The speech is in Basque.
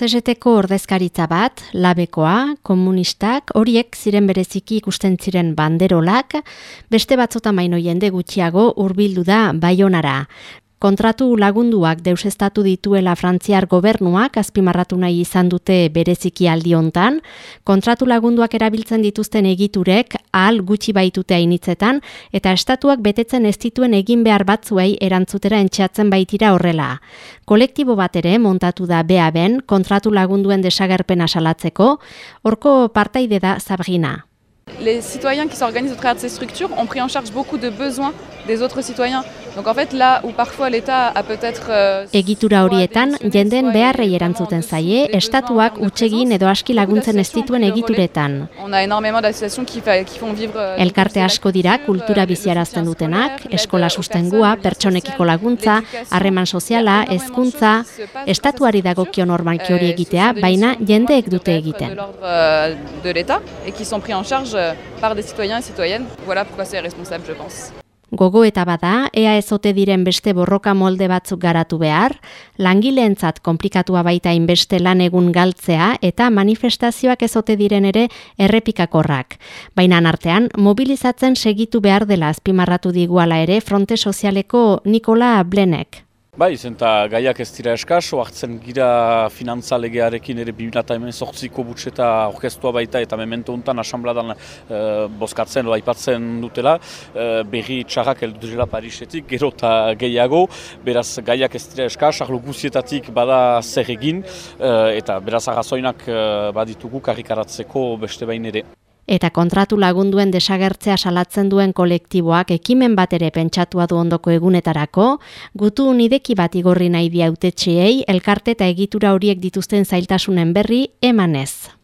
CGT-ko ordezkaritza bat, labekoa, komunistak, horiek ziren bereziki ikusten ziren banderolak, beste batzota maino jende gutxiago hurbildu da baionara. Kontratu lagunduak deusestatu dituela Frantziar gobernuak azpimarratu nahi izan dute bereziki aldi hontan, kontratu lagunduak erabiltzen dituzten egiturek ahal gutxi baitute hainitzetan eta estatuak betetzen ez dituen egin behar batzuei erantzutera entxeatzen baitira horrela. Kolektibo bat ere montatu da BAben kontratu lagunduen desagerpena salatzeko, horko partaide da Sabrina. Les citoyens qui s'organisent au travers de ces structures ont pris en charge beaucoup de besoins des autres citoyens. Donc en fait là où parfois l'État a peut-être euh, Egitura horietan jenden beharrei erantzuten zaie estatuak utzegin edo aski laguntzen ez dituen egituretan. On a énormément d'associations qui qui font vivre euh, Elkarte asko dira kultura biziarazten dutenak, eskola sustengua, pertsonekiko laguntza, harreman soziala, hezkuntza, estatuari dagokion normalki hori egitea, baina jendeek dute egiten. Euh, de l'État et qui sont pris en charge par des citoyens et citoyennes. Voilà pourquoi c'est responsable, je pense. Gogo eta bada, ea ezote diren beste borroka molde batzuk garatu behar, langileentzat konplikatua baita inbeste lan egun galtzea eta manifestazioak ezote diren ere errepikakorrak. Baina artean, mobilizatzen segitu behar dela azpimarratu diguala ere fronte sozialeko Nikola Blenek. Bai, zenta gaiak ez dira eskaz, oartzen gira finantzalegearekin ere 2008 sortziko butxeta orkestua baita eta memento untan asambladan e, bozkatzen o aipatzen dutela, e, berri txarrak eldu dira Parisetik, gero eta gehiago, beraz gaiak ez dira eskaz, ahlo guzietatik bada zer egin, e, eta beraz agazoinak e, baditugu karrikaratzeko beste bain ere. Eta kontratu lagunduen desagertzea salatzen duen kolektiboak ekimen bat ere pentsatua du ondoko egunetarako, gutu unideki bat igorri nahi diautetxeei elkarte eta egitura horiek dituzten zailtasunen berri emanez.